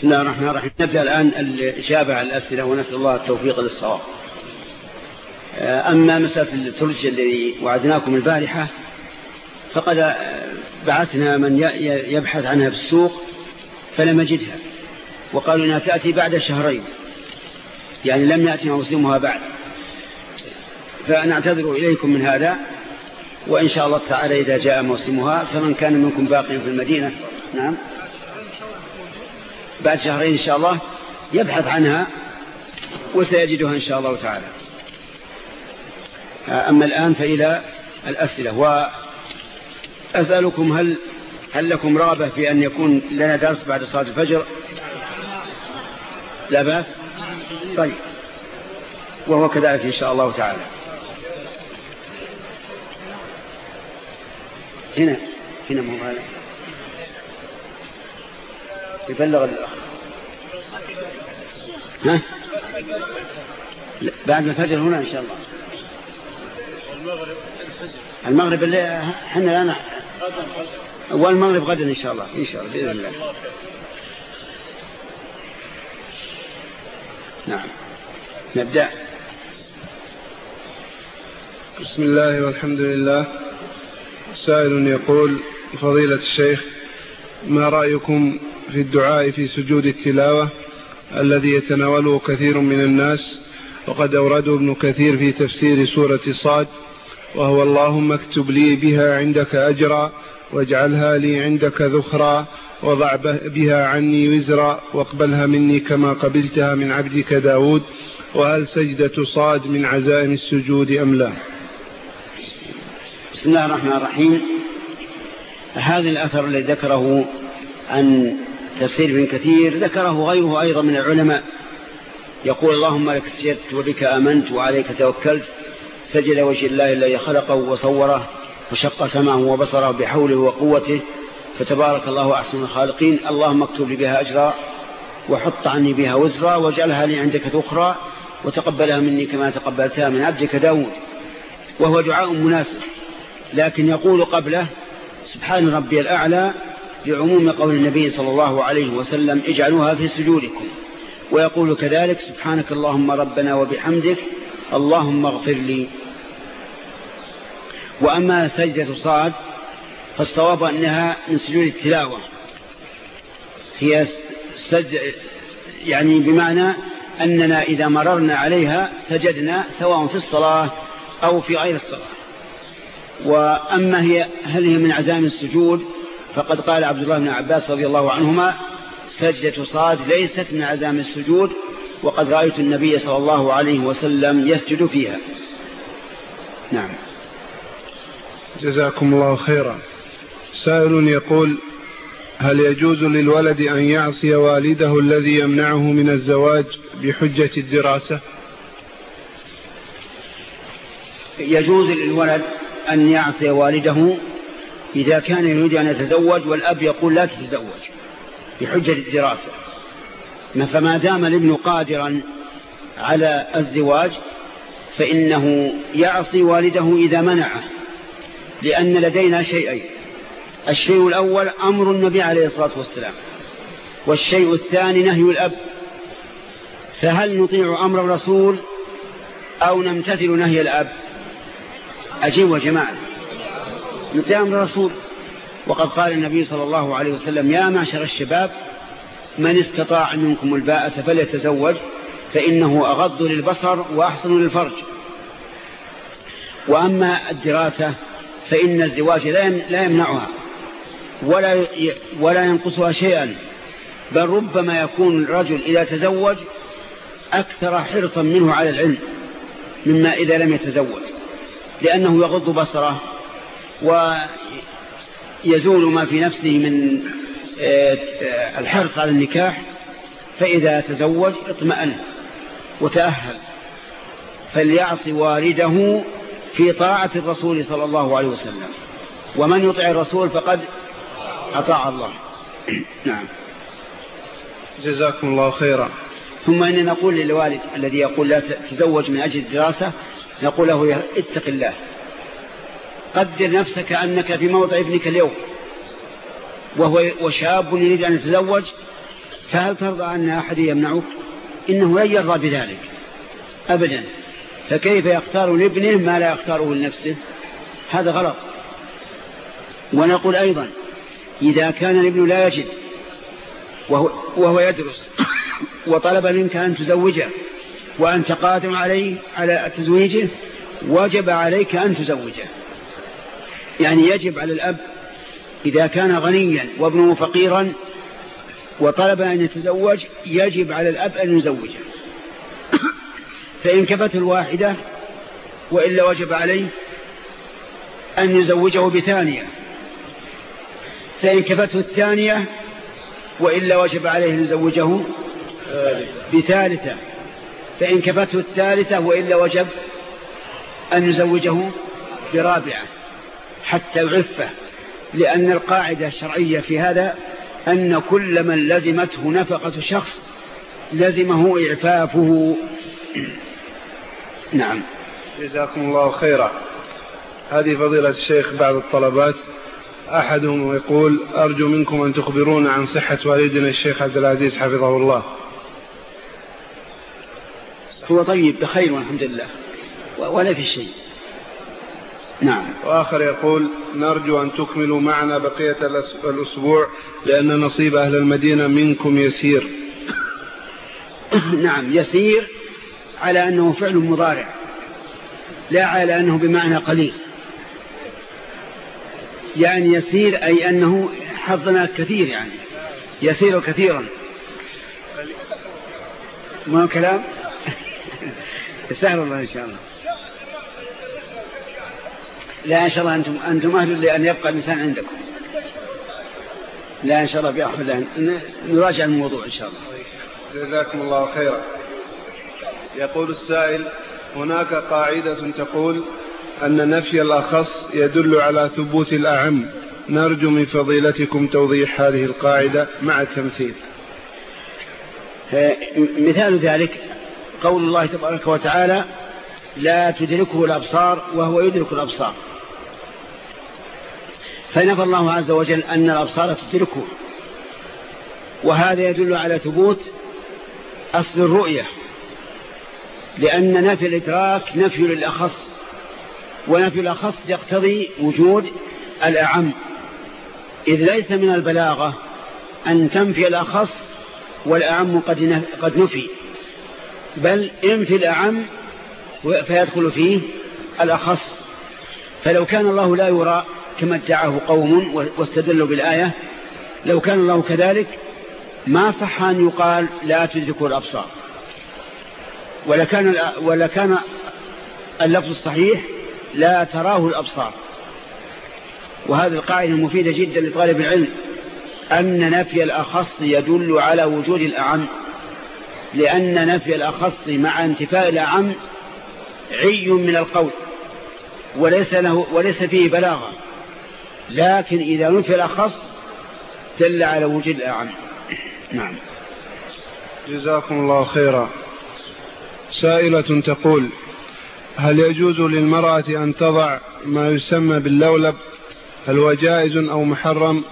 بسم الله الرحمن الرحيم. نبدأ الآن الإجابة على الأسئلة ونسأل الله التوفيق للصواب. أما مسألة الثلج الذي وعدناكم البارحة فقد بعثنا من يبحث عنها في السوق فلم يجدها. وقالوا إنها تأتي بعد شهرين يعني لم يأتي موسمها بعد. فنعتذر إليكم من هذا وإن شاء الله تعالى إذا جاء موسمها فمن كان منكم باقي في المدينة نعم. بعد شهرين إن شاء الله يبحث عنها وسيجدها إن شاء الله تعالى. أما الآن فإلى الأسئلة. وأسألكم هل هل لكم رغبة في أن يكون لنا درس بعد صلاة الفجر؟ لا بأس؟ طيب. وهو كذلك إن شاء الله تعالى. هنا. هنا هذا. يبلغ الأخ ها؟ بعد الفجر هنا إن شاء الله. المغرب اللي إحنا الآن والمغرب غدا إن شاء الله إن شاء الله بإذن الله. نعم. نبدأ. بسم الله والحمد لله. سائل يقول فضيلة الشيخ ما رأيكم في الدعاء في سجود التلاوة الذي يتناوله كثير من الناس وقد أورده ابن كثير في تفسير سورة صاد وهو اللهم اكتب لي بها عندك أجرا واجعلها لي عندك ذخرا وضع بها عني وزرا واقبلها مني كما قبلتها من عبدك داود وهل سجدة صاد من عزائم السجود أم لا؟ بسم الله الرحمن الرحيم. هذا الأثر الذي ذكره عن تفسير ابن كثير ذكره غيره أيضا من العلماء. يقول اللهم لك سجدت وبك آمنت وعليك توكلت. سجد وجه الله الذي خلقه وصوره وشق سمعه وبصره بحوله وقوته. فتبارك الله أحسن الخالقين. اللهم اكتب لي بها أجرا وحط عني بها وزرا واجعلها لي عندك ذخرا وتقبلها مني كما تقبلتها من عبدك داود. وهو دعاء مناسب. لكن يقول قبله سبحان ربي الأعلى لعموم قول النبي صلى الله عليه وسلم اجعلوها في سجودكم. ويقول كذلك سبحانك اللهم ربنا وبحمدك اللهم اغفر لي. وأما سجدة صاد فالصواب أنها من سجود التلاوة. هي سج يعني بمعنى أننا إذا مررنا عليها سجدنا سواء في الصلاة أو في غير الصلاة. وأما هي هل هي من عزام السجود؟ فقد قال عبد الله بن عباس رضي الله عنهما سجدة صاد ليست من عزام السجود وقد رأيت النبي صلى الله عليه وسلم يسجد فيها. نعم. جزاكم الله خيرا. سائل يقول هل يجوز للولد أن يعصي والده الذي يمنعه من الزواج بحجة الدراسة؟ يجوز للولد أن يعصي والده إذا كان يريد أن يتزوج والأب يقول لا تتزوج بحجة الدراسة. فما دام الابن قادرا على الزواج فإنه يعصي والده إذا منعه لأن لدينا شيئين. الشيء الأول أمر النبي عليه الصلاة والسلام والشيء الثاني نهي الأب. فهل نطيع أمر الرسول أو نمتثل نهي الأب؟ أجيب جماعة. أمر الرسول وقد قال النبي صلى الله عليه وسلم يا معشر الشباب من استطاع منكم الباءة فليتزوج فإنه أغض للبصر وأحسن للفرج. وأما الدراسة فإن الزواج لا يمنعها ولا ولا ينقصها شيئا بل ربما يكون الرجل إذا تزوج أكثر حرصا منه على العلم مما إذا لم يتزوج لأنه يغض بصره ويزول ما في نفسه من آه، الحرص على النكاح فإذا تزوج اطمأن وتأهل فليعصي والده في طاعة الرسول صلى الله عليه وسلم. ومن يطع الرسول فقد أطاع الله. نعم. جزاكم الله خيرا. ثم إن نقول للوالد الذي يقول لا تزوج من أجل الدراسة نقول له اتق الله. قدر نفسك أنك في موضع ابنك اليوم وهو وشاب يريد أن يتزوج فهل ترضى أن أحد يمنعك؟ إنه لن يرضى بذلك أبدا. فكيف يختار لابنه ما لا يختاره لنفسه؟ هذا غلط. ونقول أيضا إذا كان الابن لا يجد وهو, وهو يدرس وطلب منك أن تزوجه وأنت قادم عليه على تزويجه وجب عليك أن تزوجه. يعني يجب على الأب إذا كان غنيا وابنه فقيرا وطلب أن يتزوج يجب على الأب أن يزوجه. فإن كفته الواحدة وإلا وجب عليه أن يزوجه بثانية. فإن كفته الثانية وإلا وجب عليه أن يزوجه بثالثة. فإن كفته الثالثة وإلا وجب أن يزوجه برابعة. حتى يعفه لأن القاعدة الشرعية في هذا أن كل من لزمته نفقة شخص لزمه إعفافه. نعم. جزاكم الله خيرا. هذه فضيلة الشيخ بعض الطلبات. أحدهم يقول أرجو منكم أن تخبرونا عن صحة والدنا الشيخ عبد العزيز حفظه الله. هو طيب بخير والحمد لله ولا في شيء. نعم. وآخر يقول نرجو أن تكملوا معنا بقية الأسبوع لأن نصيب أهل المدينة منكم يسير. نعم يسير على أنه فعل مضارع لا على أنه بمعنى قليل. يعني يسير أي أنه حظنا كثير يعني يسير كثيرا. ما كلام سهل الله إن شاء الله. لا إن شاء الله أنتم, أنتم أهل لأن يبقى الإنسان عندكم. لا إن شاء الله بأخذ نراجع الموضوع إن شاء الله. جزاكم الله خيرا. يقول السائل هناك قاعدة تقول أن نفي الأخص يدل على ثبوت الأعم. نرجو من فضيلتكم توضيح هذه القاعدة مع التمثيل. مثال ذلك قول الله تبارك وتعالى لا تدركه الأبصار وهو يدرك الأبصار. فنفى الله عز وجل أن الأبصار تدركه وهذا يدل على ثبوت أصل الرؤية لأن نفي الإدراك نفي للأخص ونفي الأخص يقتضي وجود الأعم. إذ ليس من البلاغة أن تنفي الأخص والأعم قد نفي بل انفي الأعم فيدخل فيه الأخص. فلو كان الله لا يرى كما ادعاه قوم واستدلوا بالآية. لو كان الله كذلك ما صح أن يقال لا تدركوا الأبصار. ولكان, ولكان اللفظ الصحيح لا تراه الأبصار. وهذه القاعدة مفيدة جدا لطالب العلم. أن نفي الأخص يدل على وجود الأعم. لأن نفي الأخص مع انتفاء الأعم عي من القول. وليس, له وليس فيه بلاغة. لكن إذا نفي الأخص دل على وجود الأعم. نعم. جزاكم الله خيرا. سائلة تقول هل يجوز للمرأة أن تضع ما يسمى باللولب؟ هل هو جائز أو محرم؟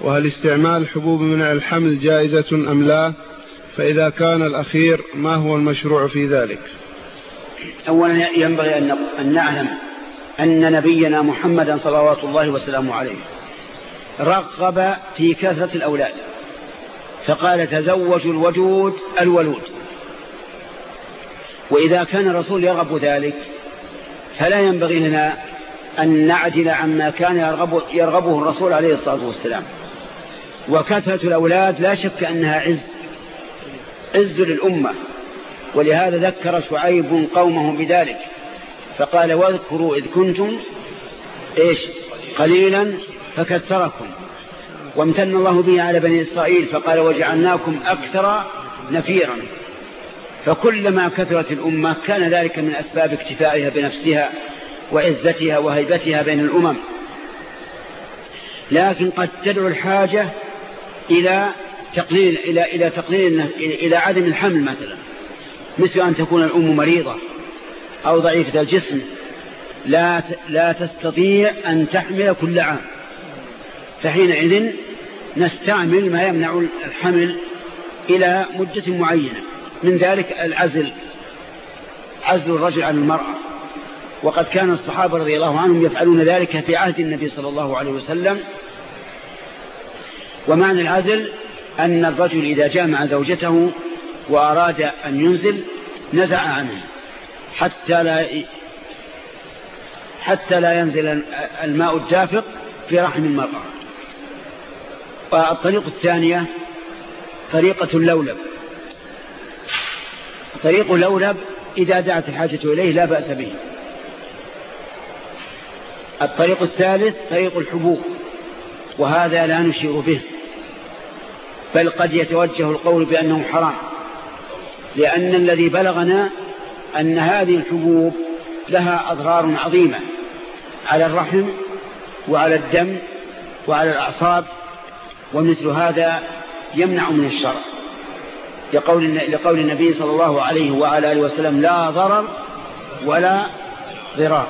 وهل استعمال حبوب منع الحمل جائزة أم لا؟ فإذا كان الأخير ما هو المشروع في ذلك؟ أولا ينبغي أن نعلم أن نبينا محمدا صلوات الله وسلامه عليه رغب في كثرة الأولاد فقال تزوجوا الوجود الولود. وإذا كان الرسول يرغب ذلك فلا ينبغي لنا أن نعدل عما كان يرغب يرغبه الرسول عليه الصلاة والسلام. وكثرة الأولاد لا شك أنها عز عز للأمة ولهذا ذكر شعيب قومه بذلك. فقال واذكروا إذ كنتم إيش قليلا فكثركم وامتن الله به على بني إسرائيل فقال وجعلناكم أكثر نفيرا فكلما كثرت الأمة كان ذلك من أسباب اكتفائها بنفسها وعزتها وهيبتها بين الأمم. لكن قد تدعو الحاجة إلى تقليل إلى إلى تقليل إلى عدم الحمل مثلا. مثل أن تكون الأم مريضة. أو ضعيفة الجسم لا لا تستطيع أن تحمل كل عام. فحينئذ نستعمل ما يمنع الحمل إلى مدة معينة. من ذلك العزل عزل الرجل عن المرأة. وقد كان الصحابة رضي الله عنهم يفعلون ذلك في عهد النبي صلى الله عليه وسلم. ومعنى العزل أن الرجل إذا جامع زوجته وأراد أن ينزل نزع عنها حتى لا حتى لا ينزل الماء الدافق في رحم المرأة. والطريقة الثانية طريقة اللولب. طريق اللولب إذا دعت الحاجة إليه لا بأس به. الطريق الثالث طريق الحبوب وهذا لا نشير به. بل قد يتوجه القول بأنه حرام لأن الذي بلغنا أن هذه الحبوب لها أضرار عظيمة على الرحم وعلى الدم وعلى الأعصاب ومثل هذا يمنع من الشرع. لقول, لقول النبي صلى الله عليه وعلى آله وسلم لا ضرر ولا ضرار.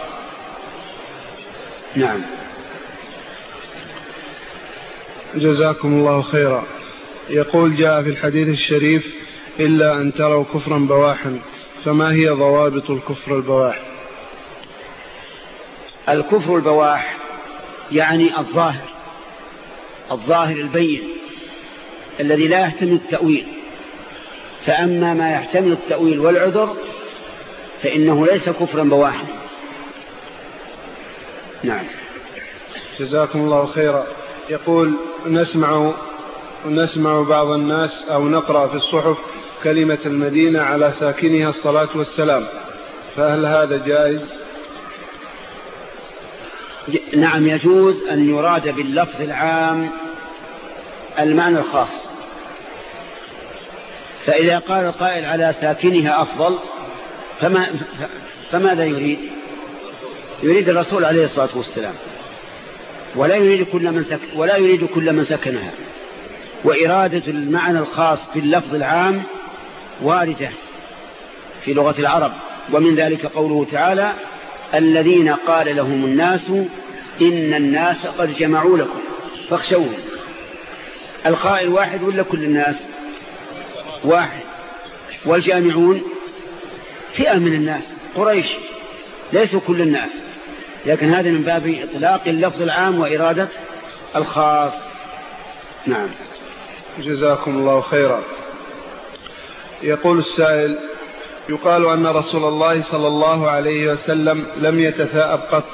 نعم. جزاكم الله خيرا. يقول جاء في الحديث الشريف إلا أن تروا كفرا بواحا. فما هي ضوابط الكفر البواح؟ الكفر البواح يعني الظاهر الظاهر البين الذي لا يحتمل التأويل. فأما ما يحتمل التأويل والعذر فإنه ليس كفرا بواحا. نعم. جزاكم الله خيرا. يقول نسمع نسمع بعض الناس أو نقرأ في الصحف كلمة المدينة على ساكنها الصلاة والسلام فهل هذا جائز؟ نعم يجوز أن يراد باللفظ العام المعنى الخاص. فإذا قال القائل على ساكنها أفضل فما فماذا يريد؟ يريد الرسول عليه الصلاة والسلام. ولا يريد كل من سكن ولا يريد كل من سكنها. وإرادة المعنى الخاص باللفظ العام واردة في لغة العرب. ومن ذلك قوله تعالى الذين قال لهم الناس إن الناس قد جمعوا لكم. فاخشوهم. القائل واحد ولا كل الناس؟ واحد. والجامعون؟ فئة من الناس. قريش؟ ليسوا كل الناس. لكن هذا من باب إطلاق اللفظ العام وإرادة الخاص. نعم. جزاكم الله خيرا. يقول السائل يقال أن رسول الله صلى الله عليه وسلم لم يتثاءب قط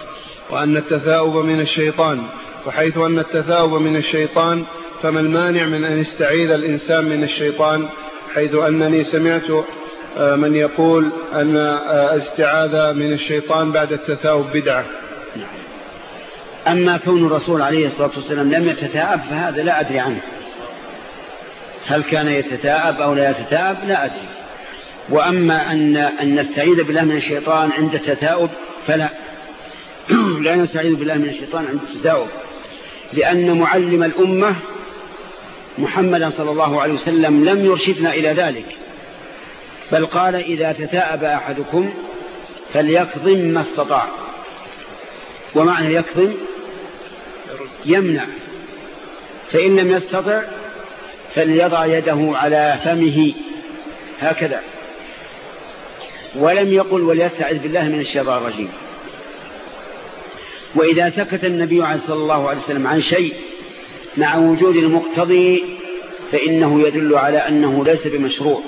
وأن التثاؤب من الشيطان وحيث أن التثاؤب من الشيطان فما المانع من أن يستعيذ الإنسان من الشيطان؟ حيث أنني سمعت آه، من يقول أن استعاذة من الشيطان بعد التثاؤب بدعة. أما كون الرسول عليه الصلاة والسلام لم يتثاءب فهذا لا أدري عنه. هل كان يتثاءب أو لا يتثاءب لا أدري. وأما أن, أن نستعيذ بالله من الشيطان عند التثاؤب فلا. لا نستعيذ بالله من الشيطان عند التثاؤب لأن معلم الأمة محمدا صلى الله عليه وسلم لم يرشدنا إلى ذلك. بل قال إذا تثاءب أحدكم فليكظم ما استطاع. ومعنى يكظم يمنع. فإن لم يستطع فليضع يده على فمه هكذا. ولم يقل وليستعذ بالله من الشيطان الرجيم. وإذا سكت النبي صلى الله عليه وسلم عن شيء مع وجود المقتضي فإنه يدل على أنه ليس بمشروع.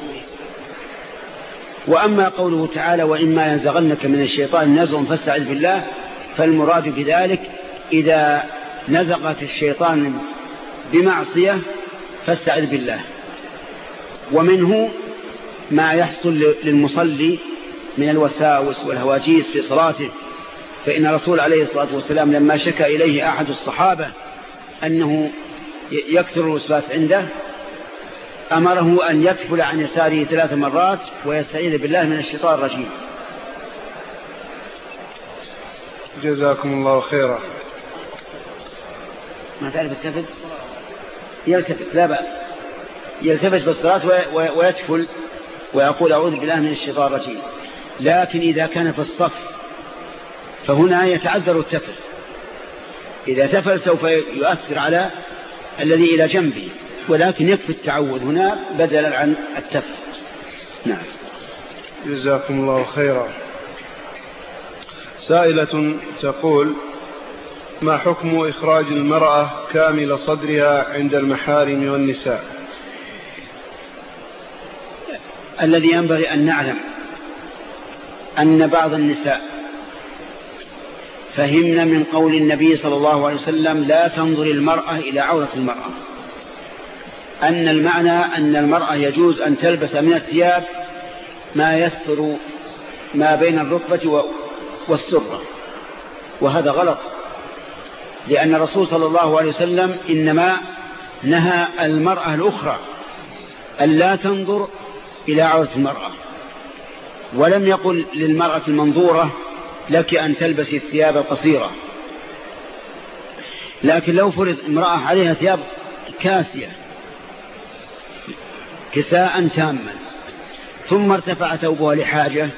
وأما قوله تعالى وإما ينزغنك من الشيطان نزغ فاستعذ بالله فالمراد بذلك إذا نزغك الشيطان بمعصية فاستعذ بالله. ومنه ما يحصل للمصلي من الوساوس والهواجيس في صلاته فإن الرسول عليه الصلاة والسلام لما شكى إليه أحد الصحابة أنه يكثر الوسواس عنده أمره أن يكفل عن يساره ثلاث مرات ويستعيذ بالله من الشيطان الرجيم. جزاكم الله خيرا. ما تعرف التفت يلتفت لا بأس. يلتفت بالصلاة ويتفل ويقول أعوذ بالله من الشيطان الرجيم. لكن إذا كان في الصف فهنا يتعذر التفل. إذا تفل سوف يؤثر على الذي إلى جنبه ولكن يكفي التعود هنا بدلا عن التف نعم. جزاكم الله خيرا. سائلة تقول ما حكم إخراج المرأة كامل صدرها عند المحارم والنساء؟ الذي ينبغي أن نعلم أن بعض النساء فهمنا من قول النبي صلى الله عليه وسلم لا تنظر المرأة إلى عورة المرأة. أن المعنى أن المرأة يجوز أن تلبس من الثياب ما يستر ما بين الركبة والسرة وهذا غلط. لأن الرسول صلى الله عليه وسلم إنما نهى المرأة الأخرى أن لا تنظر إلى عورة المرأة. ولم يقل للمرأة المنظورة لك أن تلبسي الثياب القصيرة. لكن لو فرض امرأة عليها ثياب كاسية كساء تاما ثم ارتفع ثوبها لحاجة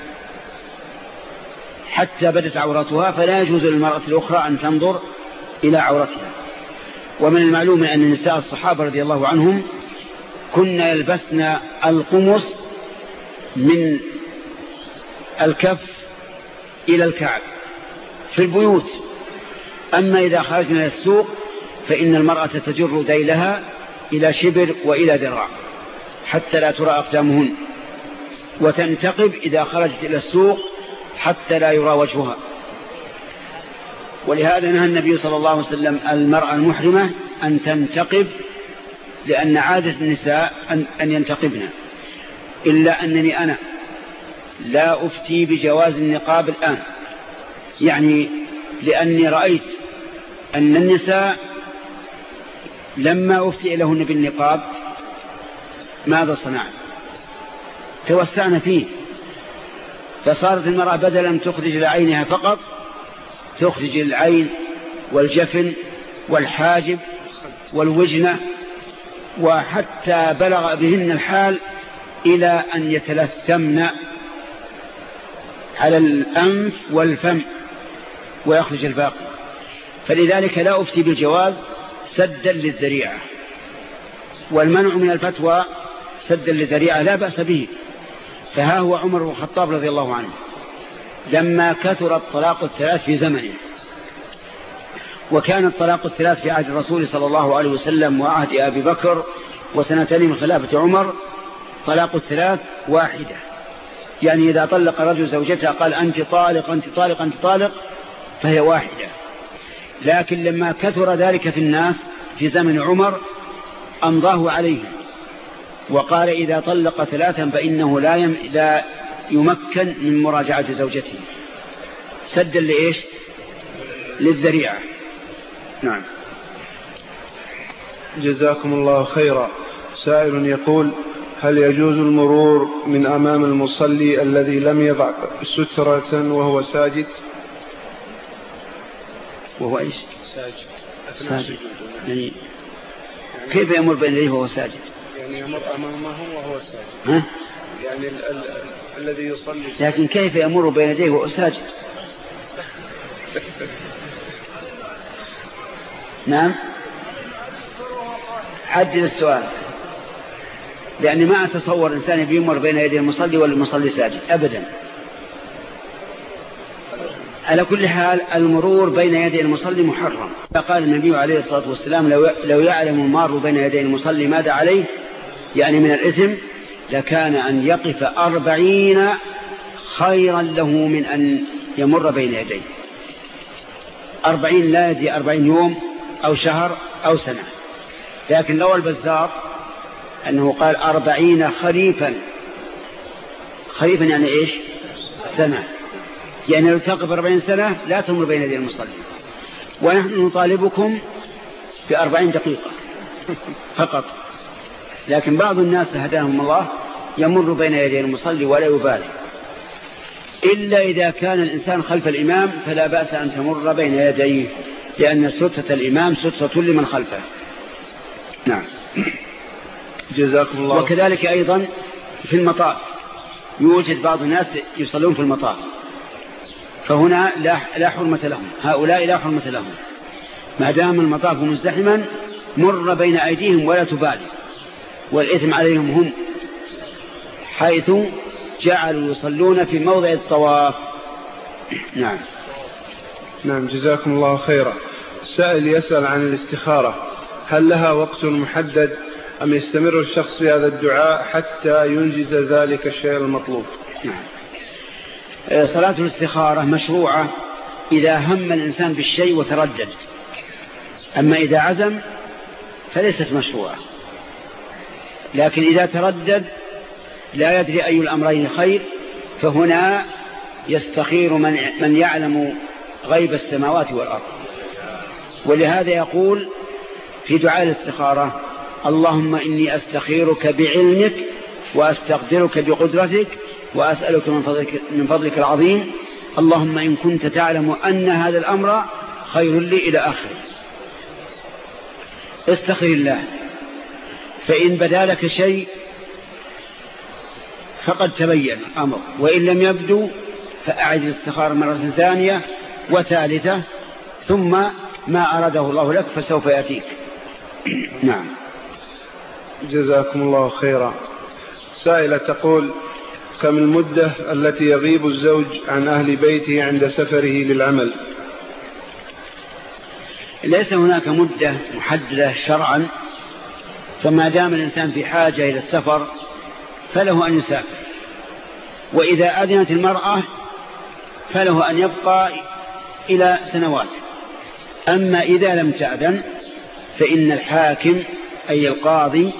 حتى بدت عورتها فلا يجوز للمرأة الأخرى أن تنظر إلى عورتها. ومن المعلوم أن نساء الصحابة رضي الله عنهم كن يلبسن القمص من الكف إلى الكعب في البيوت. أما إذا خرجنا إلى السوق فإن المرأة تجر ذيلها إلى شبر وإلى ذراع حتى لا ترى أقدامهن وتنتقب إذا خرجت إلى السوق حتى لا يرى وجهها. ولهذا نهى النبي صلى الله عليه وسلم المرأة المحرمة أن تنتقب لأن عادة النساء أن ينتقبن. إلا أنني أنا لا أفتي بجواز النقاب الآن. يعني لأني رأيت أن النساء لما أفتي لهن بالنقاب ماذا صنعت توسعنا فيه. فصارت المرأة بدلا تخرج لعينها فقط تخرج العين والجفن والحاجب والوجنة وحتى بلغ بهن الحال إلى أن يتلثمن على الأنف والفم ويخرج الباقي. فلذلك لا أفتي بالجواز سدا للذريعة. والمنع من الفتوى سدا للذريعة لا بأس به. فها هو عمر بن الخطاب رضي الله عنه. لما كثر الطلاق الثلاث في زمنه. وكان الطلاق الثلاث في عهد الرسول صلى الله عليه وسلم وعهد أبي بكر وسنتين من خلافة عمر طلاق الثلاث واحدة. يعني إذا طلق رجل زوجته قال أنت طالق أنت طالق أنت طالق فهي واحدة. لكن لما كثر ذلك في الناس في زمن عمر أمضاه عليهم وقال إذا طلق ثلاثا فإنه لا, يم لا يمكن من مراجعة زوجته. سدا لإيش؟ للذريعة. نعم. جزاكم الله خيرا. سائل يقول هل يجوز المرور من أمام المصلي الذي لم يضع سترة وهو ساجد؟ وهو إيش؟ ساجد. ساجد. يعني كيف يمر بين يديه وهو ساجد؟ يعني يمر أمامه وهو ساجد. ها؟ يعني ال ال الذي يصلي. لكن كيف يمر بين يديه وهو ساجد نعم. حدد السؤال. لأني ما أتصور إنسان بيمر بين يدي المصلي والمصلي ساجد. أبدا. على كل حال المرور بين يدي المصلي محرم. قال النبي عليه الصلاة والسلام لو يعلم المار بين يدي المصلي ماذا عليه؟ يعني من الإثم لكان أن يقف أربعين خيرا له من أن يمر بين يديه. أربعين لا يدي أربعين يوم أو شهر أو سنة. لكن لو البزار أنه قال أربعين خريفا. خريفا يعني إيش؟ سنة. يعني لو تقف أربعين سنة لا تمر بين يدي المصلي. ونحن نطالبكم بأربعين دقيقة. فقط. لكن بعض الناس هداهم الله يمر بين يدي المصلي ولا يبالي. إلا إذا كان الإنسان خلف الإمام فلا بأس أن تمر بين يديه لأن سترة الإمام سترة لمن خلفه. نعم. جزاكم الله. وكذلك أيضا في المطاف. يوجد بعض الناس يصلون في المطاف. فهنا لا لا حرمة لهم. هؤلاء لا حرمة لهم. ما دام المطاف مزدحما مر بين أيديهم ولا تبالي. والإثم عليهم هم حيث جعلوا يصلون في موضع الطواف. نعم. نعم جزاكم الله خيرا. السائل يسأل عن الاستخارة. هل لها وقت محدد أم يستمر الشخص في هذا الدعاء حتى ينجز ذلك الشيء المطلوب؟ نعم. آه، صلاة الاستخارة مشروعة إذا هم الإنسان بالشيء وتردد. أما إذا عزم فليست مشروعة. لكن إذا تردد لا يدري أي الأمرين خير فهنا يستخير من, من يعلم غيب السماوات والأرض. ولهذا يقول في دعاء الاستخارة اللهم إني أستخيرك بعلمك وأستقدرك بقدرتك وأسألك من فضلك, من فضلك العظيم. اللهم إن كنت تعلم أن هذا الأمر خير لي إلى آخره. استخر الله. فإن بدا لك شيء فقد تبين أمر وإن لم يبدو فأعد الاستخارة مرة ثانية وثالثة ثم ما أراده الله لك فسوف يأتيك. نعم. جزاكم الله خيرا. سائلة تقول كم المدة التي يغيب الزوج عن أهل بيته عند سفره للعمل؟ ليس هناك مدة محددة شرعا فما دام الإنسان في حاجة إلى السفر فله أن يسافر. وإذا أذنت المرأة فله أن يبقى إلى سنوات. أما إذا لم تأذن فإن الحاكم أي القاضي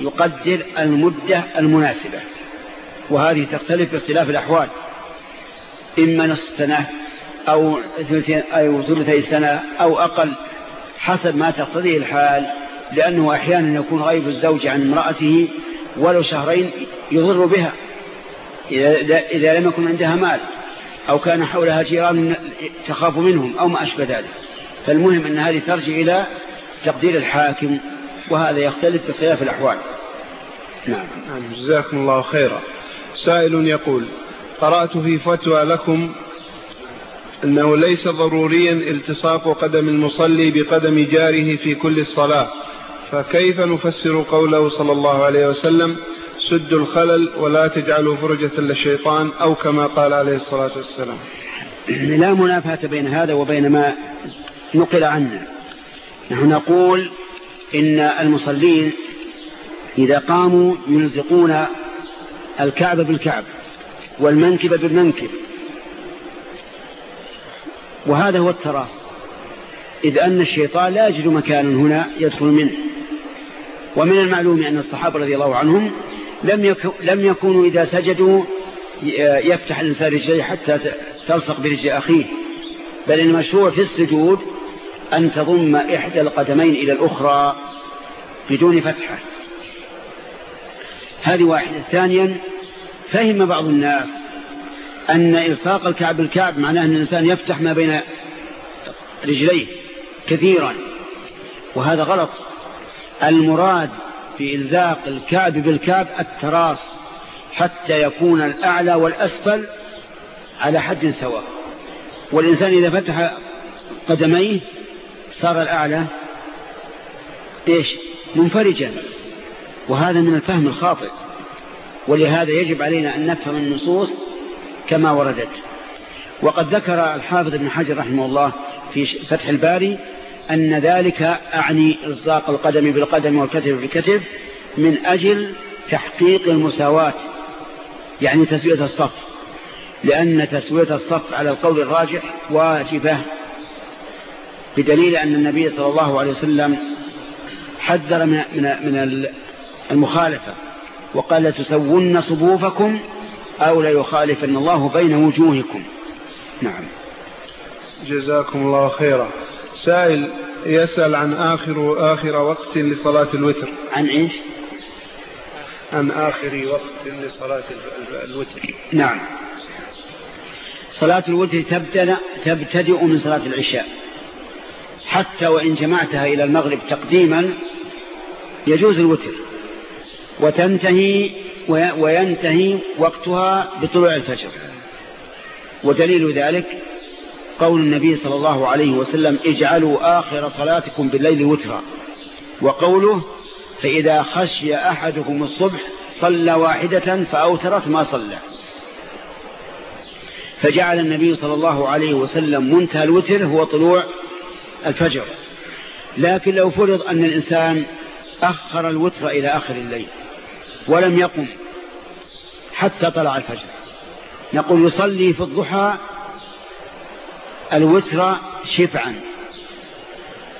يقدر المدة المناسبة. وهذه تختلف باختلاف الأحوال. إما نصف سنة أو ثلثي سنة أو أقل حسب ما تقتضيه الحال. لأنه أحيانا يكون غيب الزوج عن امرأته ولو شهرين يضر بها إذا لم يكن عندها مال أو كان حولها جيران تخاف منهم أو ما أشبه ذلك. فالمهم أن هذه ترجع إلى تقدير الحاكم وهذا يختلف بخلاف الأحوال. نعم. نعم جزاكم الله خيرا. سائل يقول قرأت في فتوى لكم أنه ليس ضروريا التصاق قدم المصلي بقدم جاره في كل الصلاة. فكيف نفسر قوله صلى الله عليه وسلم سدوا الخلل ولا تجعلوا فرجة للشيطان أو كما قال عليه الصلاة والسلام؟ لا منافاة بين هذا وبين ما نقل عنا نحن نقول إن المصلين إذا قاموا يلزقون الكعب بالكعب والمنكب بالمنكب. وهذا هو التراص. إذ أن الشيطان لا يجد مكانا هنا يدخل منه. ومن المعلوم أن الصحابة رضي الله عنهم لم, لم يكونوا إذا سجدوا يفتح الإنسان رجليه حتى تلصق برجل أخيه. بل المشروع في السجود أن تضم إحدى القدمين إلى الأخرى بدون فتحة. هذه واحدة. ثانيا فهم بعض الناس أن إلصاق الكعب بالكعب معناه أن الإنسان يفتح ما بين رجليه كثيرا وهذا غلط. المراد في إلزاق الكعب بالكعب التراص حتى يكون الأعلى والأسفل على حد سواء. والإنسان إذا فتح قدميه صار الأعلى إيش؟ منفرجا. وهذا من الفهم الخاطئ. ولهذا يجب علينا أن نفهم النصوص كما وردت. وقد ذكر الحافظ ابن حجر رحمه الله في فتح الباري أن ذلك أعني إلصاق القدم بالقدم والكتف بالكتف من أجل تحقيق المساواة يعني تسوية الصف لأن تسوية الصف على القول الراجح واجبة بدليل أن النبي صلى الله عليه وسلم حذر من, من, المخالفة وقال لتسون صبوفكم أو ليخالفن الله بين وجوهكم. نعم. جزاكم الله خيرا. سائل يسأل عن آخر آخر وقت لصلاة الوتر. عن إيش؟ عن آخر وقت لصلاة الوتر. نعم. صلاة الوتر تبتدأ, تبتدئ من صلاة العشاء. حتى وإن جمعتها إلى المغرب تقديما يجوز الوتر. وتنتهي وينتهي وقتها بطلوع الفجر. ودليل ذلك قول النبي صلى الله عليه وسلم اجعلوا آخر صلاتكم بالليل وترا. وقوله فإذا خشي أحدكم الصبح صلى واحدة فأوترت ما صلى. فجعل النبي صلى الله عليه وسلم منتهى الوتر هو طلوع الفجر. لكن لو فرض أن الإنسان أخر الوتر إلى آخر الليل ولم يقم حتى طلع الفجر. نقول يصلي في الضحى الوتر شفعا.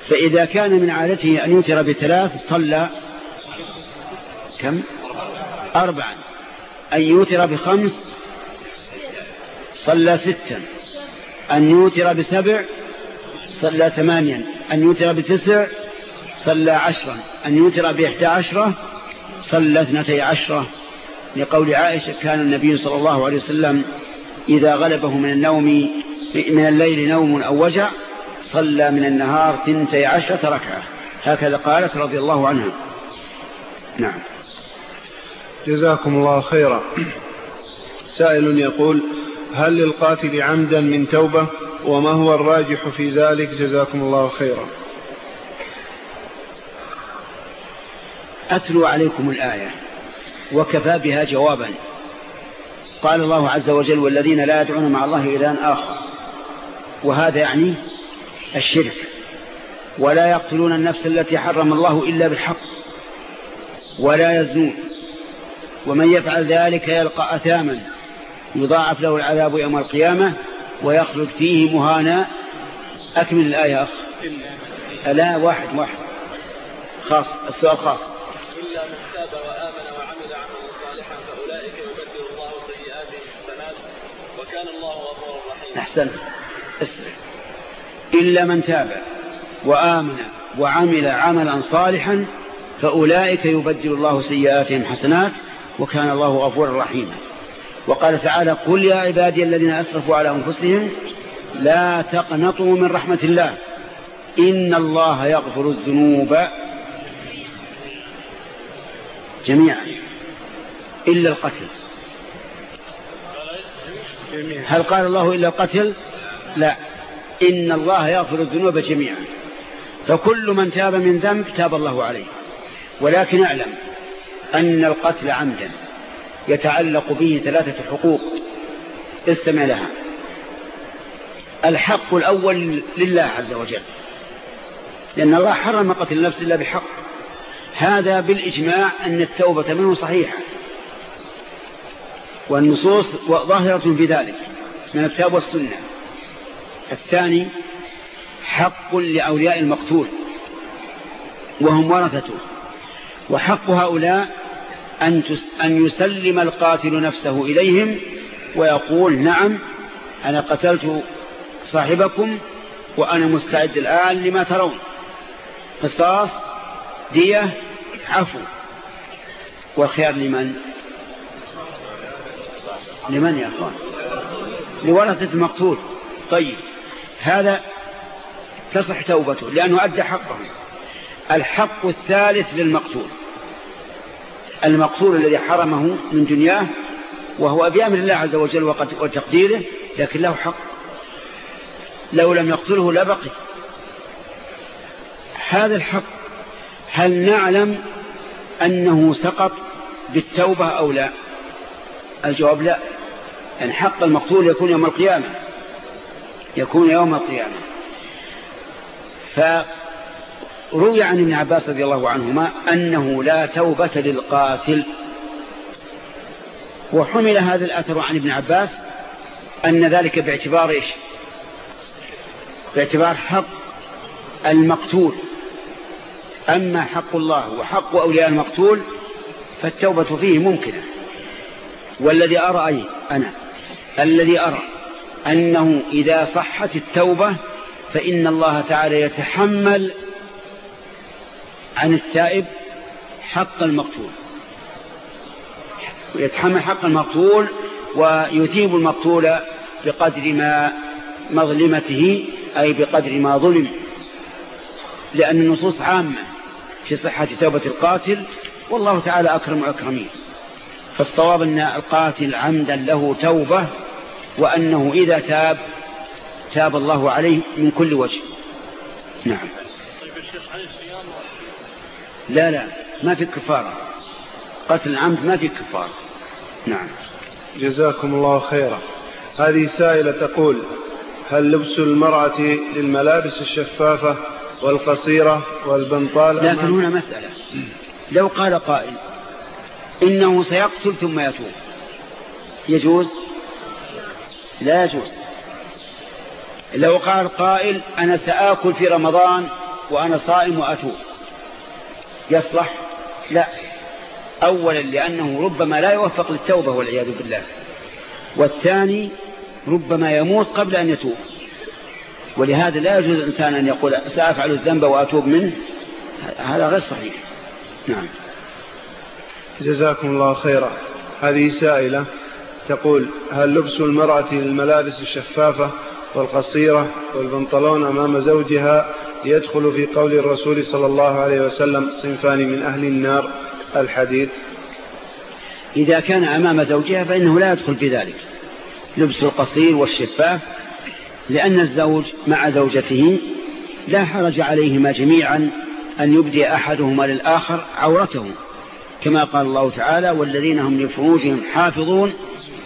فإذا كان من عادته أن يوتر بثلاث صلى كم؟ أربعا. أن يوتر بخمس صلى ستا. أن يوتر بسبع صلى ثمانيا. أن يوتر بتسع صلى عشرا. أن يوتر بإحدى عشرة صلى اثنتي عشرة. لقول عائشة كان النبي صلى الله عليه وسلم إذا غلبه من النوم من الليل نوم أو وجع صلى من النهار ثنتي عشرة ركعة. هكذا قالت رضي الله عنها. نعم. جزاكم الله خيرا. سائل يقول هل للقاتل عمدا من توبة؟ وما هو الراجح في ذلك؟ جزاكم الله خيرا. أتلو عليكم الآية وكفى بها جوابا. قال الله عز وجل والذين لا يدعون مع الله إلى آخر. وهذا يعني الشرك. ولا يقتلون النفس التي حرم الله إلا بالحق ولا يزنون. ومن يفعل ذلك يلقى أثاما يضاعف له العذاب يوم القيامة ويخلد فيه مهانا. أكمل الآية أخ. لا واحد واحد. خاص السؤال خاص. إلا من تاب وآمن وعمل عملا صالحا فأولئك يبدل الله سيئاتهم حسنات وكان الله غفورا رحيما. أحسن إلا من تاب وآمن وعمل عملا صالحا فأولئك يبدل الله سيئاتهم حسنات وكان الله غفورا رحيما. وقال تعالى قل يا عبادي الذين أسرفوا على أنفسهم لا تقنطوا من رحمة الله إن الله يغفر الذنوب جميعا إلا القتل. هل قال الله إلا القتل؟ لا. إن الله يغفر الذنوب جميعا. فكل من تاب من ذنب تاب الله عليه. ولكن أعلم أن القتل عمدا يتعلق به ثلاثة حقوق. استمع لها. الحق الأول لله عز وجل. لأن الله حرم قتل النفس إلا بحق. هذا بالإجماع أن التوبة منه صحيحة. والنصوص ظاهرة في ذلك من الكتاب والسنة. الثاني حق لأولياء المقتول وهم ورثته. وحق هؤلاء أن, أن يسلم القاتل نفسه إليهم ويقول نعم أنا قتلت صاحبكم وأنا مستعد الآن لما ترون. قصاص دية عفو. والخيار لمن؟ لمن يا أخوان؟ لورثة المقتول. طيب. هذا تصح توبته لأنه أدى حقه. الحق الثالث للمقتول. المقتول الذي حرمه من دنياه وهو بأمر الله عز وجل وتقديره لكن له حق. لو لم يقتله لبقي هذا الحق هل نعلم أنه سقط بالتوبة أو لا؟ الجواب لا. يعني حق المقتول يكون يوم القيامة. يكون يوم القيامة. روي عن ابن عباس رضي الله عنهما أنه لا توبة للقاتل. وحمل هذا الأثر عن ابن عباس أن ذلك باعتبار إيش؟ باعتبار حق المقتول. أما حق الله وحق أولياء المقتول فالتوبة فيه ممكنة. والذي أرى أي أنا الذي أرى أنه إذا صحت التوبة فإن الله تعالى يتحمل عن التائب حق المقتول. يتحمل حق المقتول ويثيب المقتول بقدر ما مظلمته أي بقدر ما ظلم. لأن النصوص عامة في صحة توبة القاتل والله تعالى أكرم أكرمين فالصواب أن القاتل عمدا له توبة وأنه إذا تاب تاب الله عليه من كل وجه. نعم. لا لا ما في كفارة. قتل العمد ما في كفارة. نعم. جزاكم الله خيرا. هذه سائلة تقول هل لبس المرأة للملابس الشفافة والقصيرة والبنطال لكن هنا مسألة. لو قال قائل إنه سيقتل ثم يتوب يجوز؟ لا يجوز. لو قال قائل أنا سآكل في رمضان وأنا صائم وأتوب. يصلح؟ لا. أولا لأنه ربما لا يوفق للتوبة والعياذ بالله. والثاني ربما يموت قبل أن يتوب. ولهذا لا يجوز الإنسان أن يقول سأفعل الذنب وأتوب منه. هذا غير صحيح. نعم. جزاكم الله خيرا. هذه سائلة. تقول هل لبس المرأة الملابس الشفافة والقصيرة والبنطلون أمام زوجها يدخل في قول الرسول صلى الله عليه وسلم صنفان من أهل النار؟ الحديث. إذا كان أمام زوجها فإنه لا يدخل في ذلك. لبس القصير والشفاف لأن الزوج مع زوجته لا حرج عليهما جميعا أن يبدي أحدهما للآخر عورته. كما قال الله تعالى والذين هم لفروجهم حافظون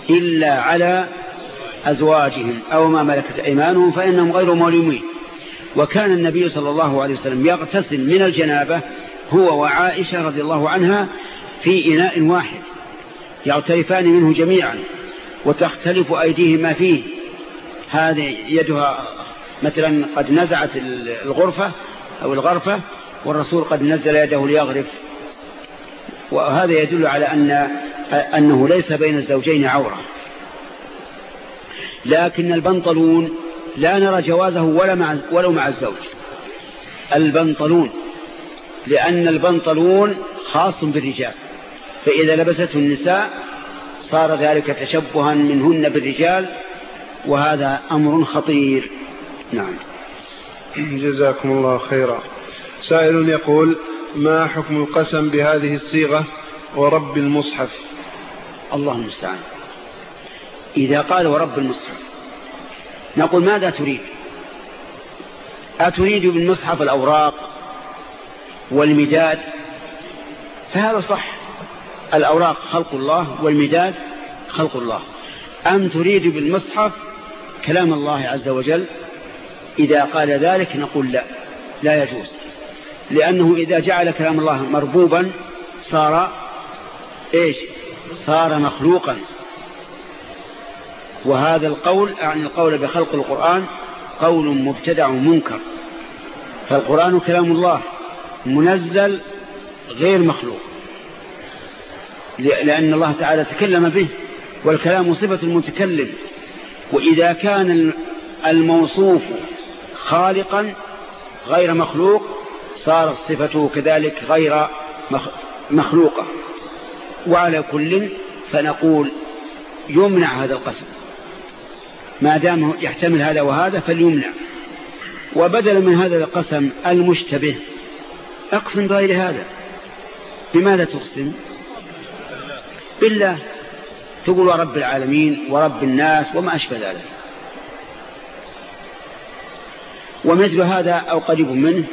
إلا على أزواجهم أو ما ملكت أيمانهم فإنهم غير مولمين. وكان النبي صلى الله عليه وسلم يغتسل من الجنابة هو وعائشة رضي الله عنها في إناء واحد. يغترفان منه جميعا وتختلف أيديهما فيه. هذه يدها مثلا قد نزعت الغرفة أو الغرفة والرسول قد نزل يده ليغرف. وهذا يدل على أن أنه ليس بين الزوجين عورة. لكن البنطلون لا نرى جوازه ولا مع ولو مع الزوج. البنطلون لأن البنطلون خاص بالرجال. فإذا لبسته النساء صار ذلك تشبها منهن بالرجال وهذا أمر خطير. نعم. جزاكم الله خيرا. سائل يقول ما حكم القسم بهذه الصيغة ورب المصحف؟ الله المستعان. إذا قال ورب المصحف نقول ماذا تريد؟ أتريد بالمصحف الأوراق والمداد؟ فهذا صح. الأوراق خلق الله والمداد خلق الله. أم تريد بالمصحف كلام الله عز وجل؟ إذا قال ذلك نقول لا لا يجوز. لأنه إذا جعل كلام الله مربوبا صار إيش؟ صار مخلوقا. وهذا القول يعني القول بخلق القرآن قول مبتدع منكر فالقرآن كلام الله منزل غير مخلوق. لأن الله تعالى تكلم به والكلام صفة المتكلم. وإذا كان الموصوف خالقا غير مخلوق صارت صفته كذلك غير مخلوقة. وعلى كل فنقول يمنع هذا القسم. ما دام يحتمل هذا وهذا فليمنع. وبدلا من هذا القسم المشتبه أقسم بغير هذا. بماذا تقسم؟ بالله. تقول ورب العالمين ورب الناس وما أشبه ذلك. ومثل هذا أو قريب منه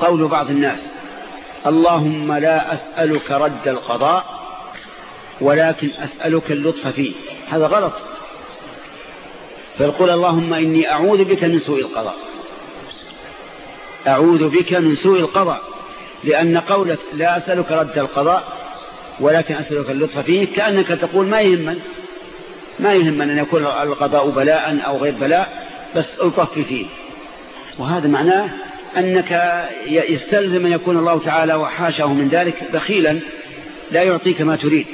قول بعض الناس اللهم لا أسألك رد القضاء ولكن أسألك اللطف فيه. هذا غلط. فيقول اللهم إني أعوذ بك من سوء القضاء. أعوذ بك من سوء القضاء. لأن قولك لا أسألك رد القضاء ولكن أسألك اللطف فيه كأنك تقول ما يهمن ما يهمن أن يكون القضاء بلاء أو غير بلاء بس ألطف فيه. وهذا معناه أنك يستلزم أن يكون الله تعالى وحاشاه من ذلك بخيلا لا يعطيك ما تريد.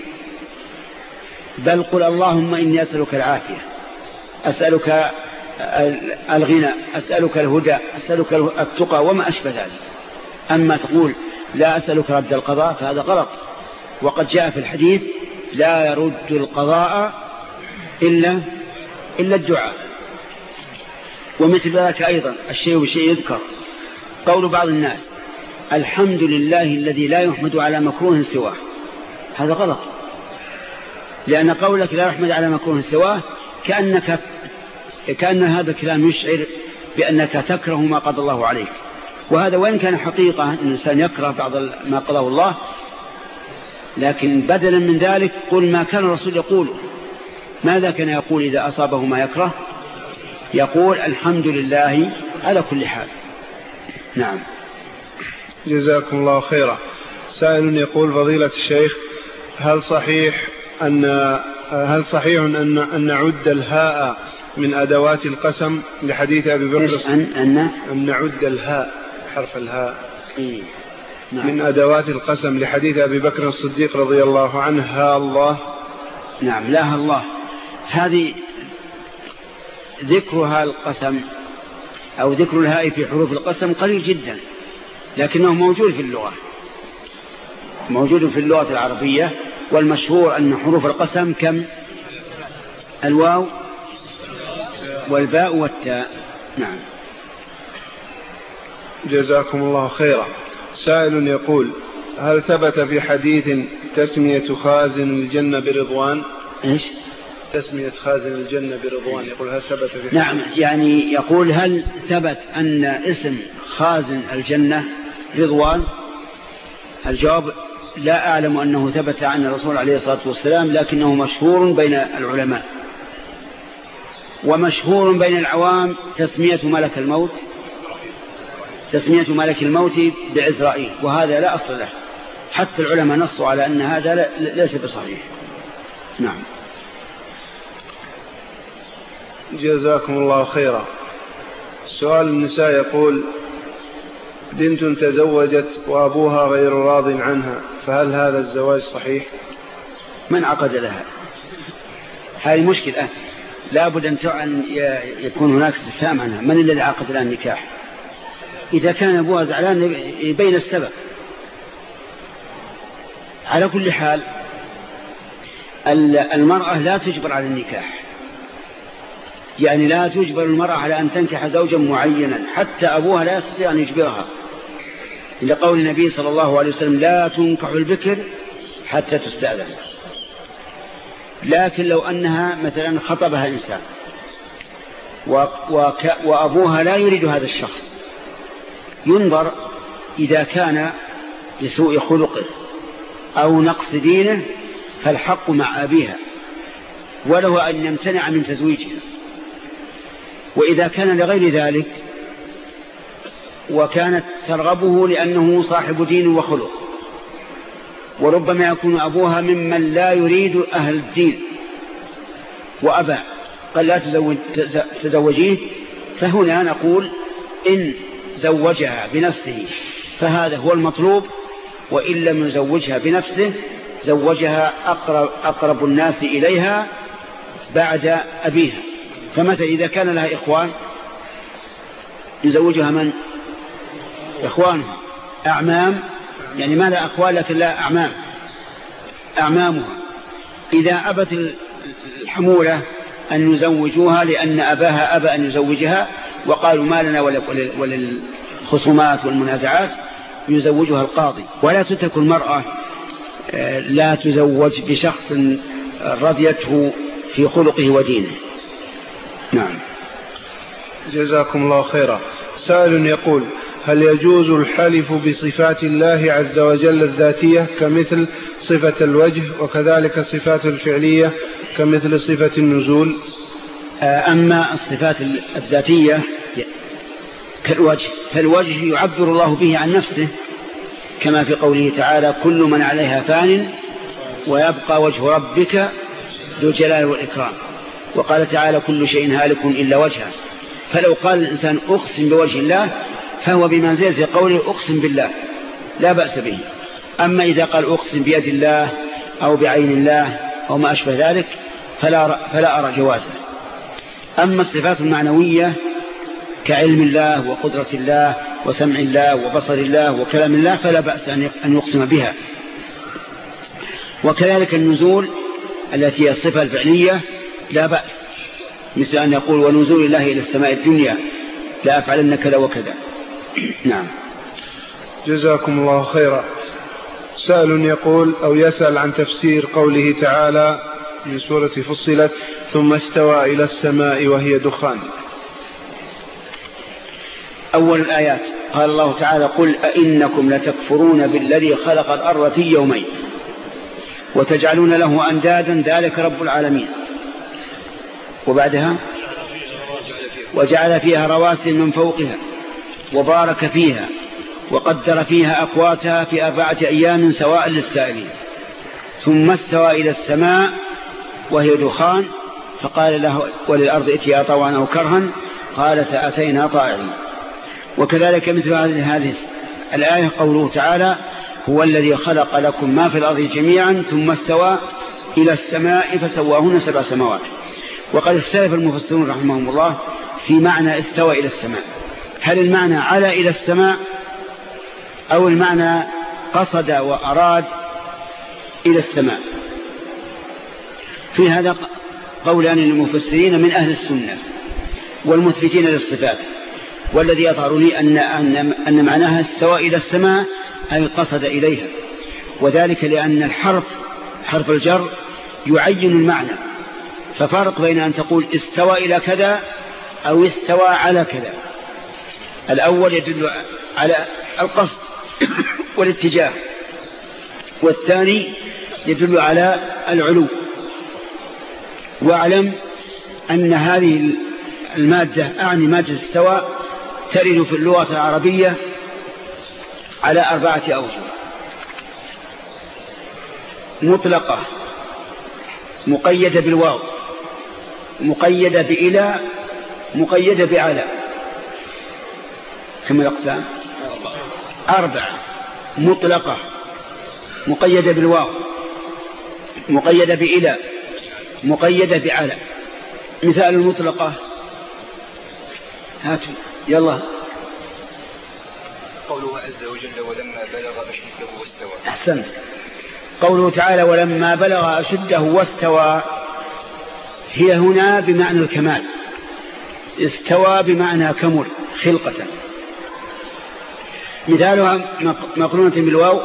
بل قل اللهم إني أسألك العافية أسألك الغنى أسألك الهدى أسألك التقى وما أشبه ذلك. أما تقول لا أسألك رد القضاء فهذا غلط. وقد جاء في الحديث لا يرد القضاء إلا, إلا الدعاء. ومثل ذلك أيضا الشيء بشيء يذكر. قول بعض الناس الحمد لله الذي لا يحمد على مكروه سواه. هذا غلط. لأن قولك لا يحمد على مكروه سواه كأنك كأن هذا الكلام يشعر بأنك تكره ما قضى الله عليك. وهذا وإن كان حقيقة الإنسان يكره بعض ما قضاه الله لكن بدلا من ذلك قل ما كان الرسول يقوله ماذا كان يقول إذا أصابه ما يكره؟ يقول الحمد لله على كل حال. نعم. جزاكم الله خيرا. سائل يقول فضيلة الشيخ هل صحيح أن هل صحيح أن أن نعد الهاء من أدوات القسم لحديث أبي بكر أن أن؟ أن نعد الهاء حرف الهاء. إيه. نعم. من أدوات القسم لحديث أبي بكر الصديق رضي الله عنه ها الله؟ نعم لا الله. هذه ذكرها القسم أو ذكر الهاء في حروف القسم قليل جدا لكنه موجود في اللغة. موجود في اللغة العربية والمشهور أن حروف القسم كم؟ الواو والباء والتاء. نعم. جزاكم الله خيرا. سائل يقول هل ثبت في حديث تسمية خازن الجنة برضوان؟ إيش؟ تسمية خازن الجنة برضوان يقول هل ثبت في نعم يعني يقول هل ثبت أن اسم خازن الجنة رضوان؟ الجواب لا أعلم أنه ثبت عن الرسول عليه الصلاة والسلام لكنه مشهور بين العلماء. ومشهور بين العوام تسمية ملك الموت تسمية ملك الموت بعزرائيل وهذا لا أصل له. حتى العلماء نصوا على أن هذا ليس بصحيح. نعم. جزاكم الله خيرا. سؤال النساء يقول بنت تزوجت وأبوها غير راض عنها فهل هذا الزواج صحيح؟ من عقد لها؟ هذه مشكلة. لابد أن يكون هناك استفهام عنها. من الذي عقد لها النكاح؟ إذا كان أبوها زعلان يبين السبب. على كل حال المرأة لا تجبر على النكاح. يعني لا تجبر المرأة على أن تنكح زوجا معينا حتى أبوها لا يستطيع أن يجبرها. لقول النبي صلى الله عليه وسلم لا تنكح البكر حتى تستأذن. لكن لو أنها مثلا خطبها إنسان وأبوها لا يريد هذا الشخص ينظر إذا كان لسوء خلقه أو نقص دينه فالحق مع أبيها وله أن يمتنع من تزويجها. وإذا كان لغير ذلك وكانت ترغبه لأنه صاحب دين وخلق وربما يكون أبوها ممن لا يريد أهل الدين وأبى قال لا تزوج تزوجيه فهنا نقول إن زوجها بنفسه فهذا هو المطلوب وإن لم يزوجها بنفسه زوجها أقرب, أقرب الناس إليها بعد أبيها. فمتى إذا كان لها إخوان؟ يزوجها من؟ إخوانها أعمام. يعني ما لا أخوان لكن لا أعمام. أعمامها. إذا أبت الحمولة أن يزوجوها لأن أباها أبى أن يزوجها وقالوا ما لنا وللخصومات والمنازعات يزوجها القاضي. ولا تترك المرأة آه، لا تزوج بشخص رضيته في خلقه ودينه. نعم. جزاكم الله خيرا. سائل يقول هل يجوز الحلف بصفات الله عز وجل الذاتية كمثل صفة الوجه وكذلك صفات الفعلية كمثل صفة النزول؟ آه، أما الصفات الذاتية كالوجه فالوجه يعبر الله به عن نفسه كما في قوله تعالى كل من عليها فان ويبقى وجه ربك ذو الجلال والإكرام. وقال تعالى كل شيء هالك إلا وجهه. فلو قال الإنسان أقسم بوجه الله فهو بمنزلة قوله أقسم بالله لا بأس به. أما إذا قال أقسم بيد الله أو بعين الله أو ما أشبه ذلك فلا, فلا أرى جوازه. أما الصفات المعنوية كعلم الله وقدرة الله وسمع الله وبصر الله وكلام الله فلا بأس أن يقسم بها. وكذلك النزول التي هي الصفة الفعلية لا بأس. مثل أن يقول ونزول الله إلى السماء الدنيا لا أفعلن كذا وكذا. نعم. جزاكم الله خيرا. سائل يقول أو يسأل عن تفسير قوله تعالى من سورة فصلت ثم استوى إلى السماء وهي دخان أول الآيات. قال الله تعالى قل أئنكم لتكفرون بالذي خلق الأرض في يومين وتجعلون له أندادا ذلك رب العالمين وبعدها وجعل فيها رواسي من فوقها وبارك فيها وقدر فيها أقواتها في أربعة أيام سواء للسائلين. ثم استوى إلى السماء وهي دخان فقال له وللأرض اتيا طوعا أو كرها قالت أتينا طائعين. وكذلك مثل هذه الآية قوله تعالى هو الذي خلق لكم ما في الأرض جميعا ثم استوى إلى السماء فسواهن سبع سماوات. وقد اختلف المفسرون رحمهم الله في معنى استوى إلى السماء. هل المعنى على إلى السماء أو المعنى قصد وأراد إلى السماء؟ في هذا قولان للمفسرين من أهل السنة والمثبتين للصفات. والذي يظهر لي أن, أن, أن معناها استوى إلى السماء أي قصد إليها. وذلك لأن الحرف حرف الجر يعين المعنى. ففرق بين أن تقول استوى إلى كذا أو استوى على كذا. الأول يدل على القصد والاتجاه والثاني يدل على العلو. واعلم أن هذه المادة أعني مادة السواء ترد في اللغة العربية على أربعة أوجه. مطلقة مقيدة بالواو. مقيدة بإلى مقيدة بعلى. كم الأقسام؟ أربعة. مطلقة. مقيدة بالواو. مقيدة بإلى. مقيدة بعلى. مثال المطلقة. هاتوا. يلا. قوله عز وجل ولما بلغ أشده واستوى. أحسنت. قوله تعالى ولما بلغ أشده واستوى. هي هنا بمعنى الكمال. استوى بمعنى كمل خلقة. مثالها مقرونة بالواو.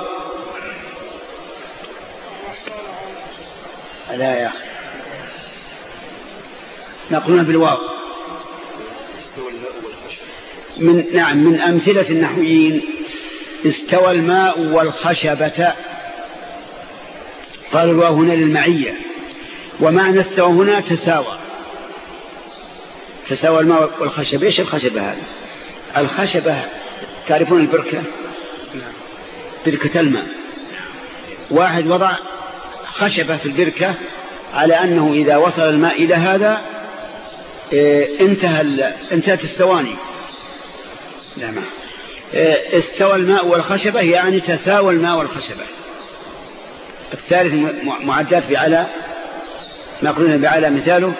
لا يا أخي. مقرونة بالواو. من نعم من أمثلة النحويين. استوى الماء والخشبة. قالوا الواو هنا للمعية. ومعنى استوى هنا تساوى. تساوى الماء والخشبة إيش الخشبة هذه؟ الخشبة تعرفون البركة؟ بركة الماء. واحد وضع خشبة في البركة على أنه إذا وصل الماء إلى هذا إيه، انتهى انتهت الثواني. لا ما. إيه، استوى الماء والخشبة يعني تساوى الماء والخشبة. الثالث معدات بعلى ما قلنا بعلى مثاله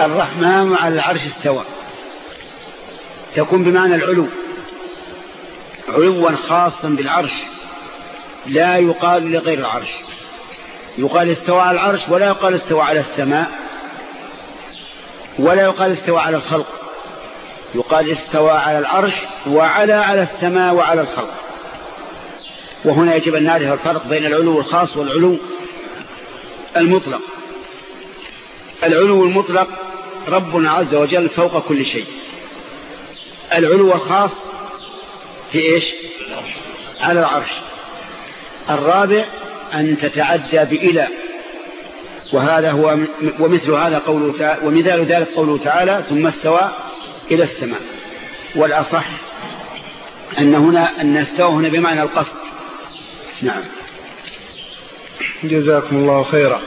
الرحمن على العرش استوى. تكون بمعنى العلو. علوا خاصا بالعرش. لا يقال لغير العرش. يقال استوى على العرش ولا يقال استوى على السماء ولا يقال استوى على الخلق. يقال استوى على العرش وعلى على السماء وعلى الخلق. وهنا يجب أن نعرف الفرق بين العلو الخاص والعلو. المطلق. العلو المطلق ربنا عز وجل فوق كل شيء. العلو الخاص في إيش؟ على العرش. الرابع أن تتعدى بإلى. وهذا هو ومثل هذا قوله تعالى ومثال ذلك قوله تعالى ثم استوى إلى السماء. والأصح أن هنا أن استوى هنا بمعنى القصد. نعم. جزاكم الله خيرا.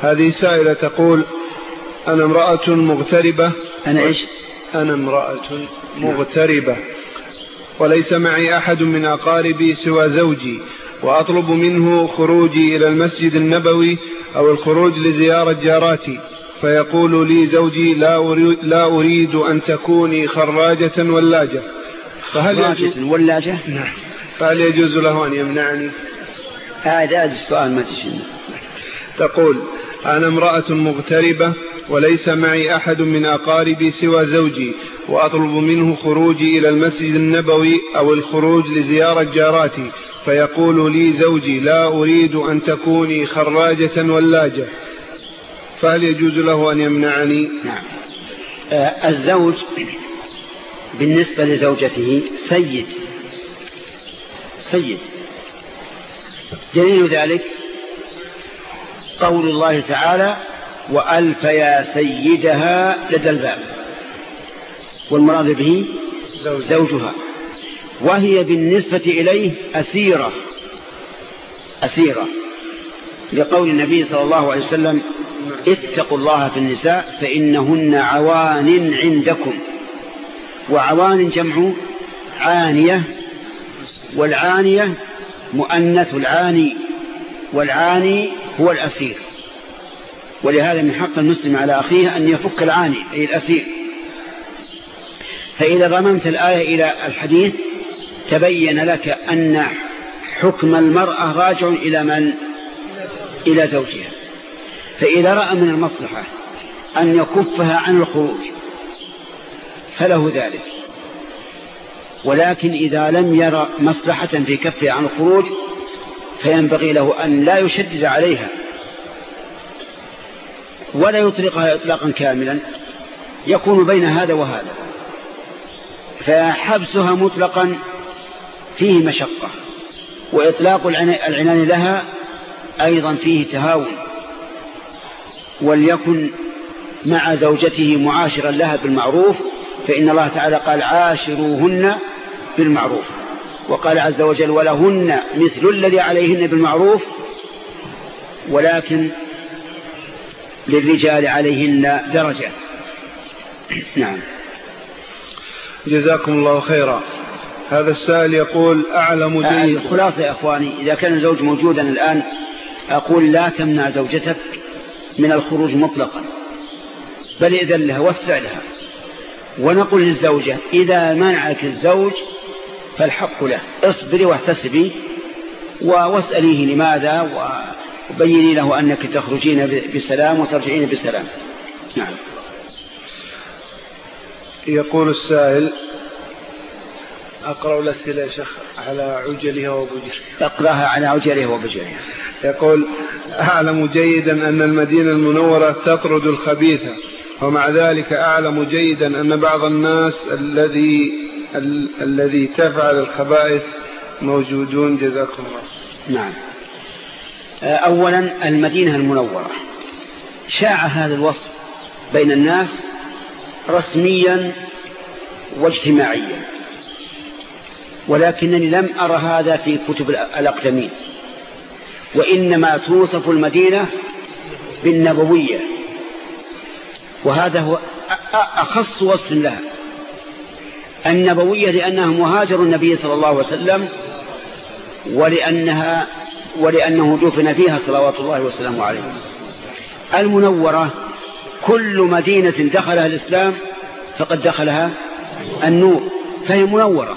هذه سائلة تقول أنا امرأة مغتربة. أنا إيش؟ أنا امرأة مغتربة. وليس معي أحد من أقاربي سوى زوجي وأطلب منه خروجي إلى المسجد النبوي أو الخروج لزيارة جاراتي. فيقول لي زوجي لا أريد, لا أريد أن تكوني خراجة ولاجة. فهل يجوز ولاجة؟ نعم. فهل يجوز له أن يمنعني؟ هذا السؤال ما تشين تقول أنا امرأة مغتربة وليس معي أحد من أقاربي سوى زوجي وأطلب منه خروجي إلى المسجد النبوي أو الخروج لزيارة جاراتي فيقول لي زوجي لا أريد أن تكوني خراجة ولاجة. فهل يجوز له أن يمنعني؟ نعم. آه الزوج بالنسبة لزوجته سيد. سيد. دليل ذلك قول الله تعالى وألف يا سيدها لدى الباب والمراد به زوجها. وهي بالنسبة إليه أسيرة. أسيرة. لقول النبي صلى الله عليه وسلم اتقوا الله في النساء فإنهن عوان عندكم. وعوان جمع عانية والعانية مؤنث العاني والعاني هو الأسير. ولهذا من حق المسلم على أخيه أن يفك العاني أي الأسير. فإذا ضممت الآية إلى الحديث تبين لك أن حكم المرأة راجع إلى من؟ إلى زوجها. فإذا رأى من المصلحة أن يكفها عن الخروج فله ذلك. ولكن إذا لم يرى مصلحة في كفها عن الخروج فينبغي له أن لا يشدد عليها. ولا يطلقها إطلاقا كاملا. يكون بين هذا وهذا. فحبسها مطلقا فيه مشقة. وإطلاق العنان لها أيضا فيه تهاون. وليكن مع زوجته معاشرا لها بالمعروف فإن الله تعالى قال عاشروهن بالمعروف. وقال عز وجل ولهن مثل الذي عليهن بالمعروف ولكن للرجال عليهن درجة. نعم. جزاكم الله خيرا. هذا السائل يقول أعلم آه، جيد خلاصة يا أخواني إذا كان الزوج موجودا الآن أقول لا تمنع زوجتك من الخروج مطلقا بل إذن لها وسع لها. ونقول للزوجة إذا منعك الزوج فالحق له. اصبري واحتسبي واسأليه لماذا وبيني له أنك تخرجين بسلام وترجعين بسلام. نعم. يقول السائل أقرأ الأسئلة يا شيخ على عجلها وبجرها. أقرأها على عجلها وبجرها. يقول أعلم جيدا أن المدينة المنورة تطرد الخبيثة ومع ذلك أعلم جيدا أن بعض الناس الذي ال الذي تفعل الخبائث موجودون جزاكم الله. نعم. أولا المدينة المنورة. شاع هذا الوصف بين الناس رسميا واجتماعيا. ولكنني لم أرى هذا في كتب الأقدمين. وإنما توصف المدينة بالنبوية. وهذا هو أخص وصف لها. النبوية لأنها مهاجر النبي صلى الله عليه وسلم ولأنها ولأنه دفن فيها صلوات الله وسلامه عليه. المنورة كل مدينة دخلها الإسلام فقد دخلها النور فهي منورة.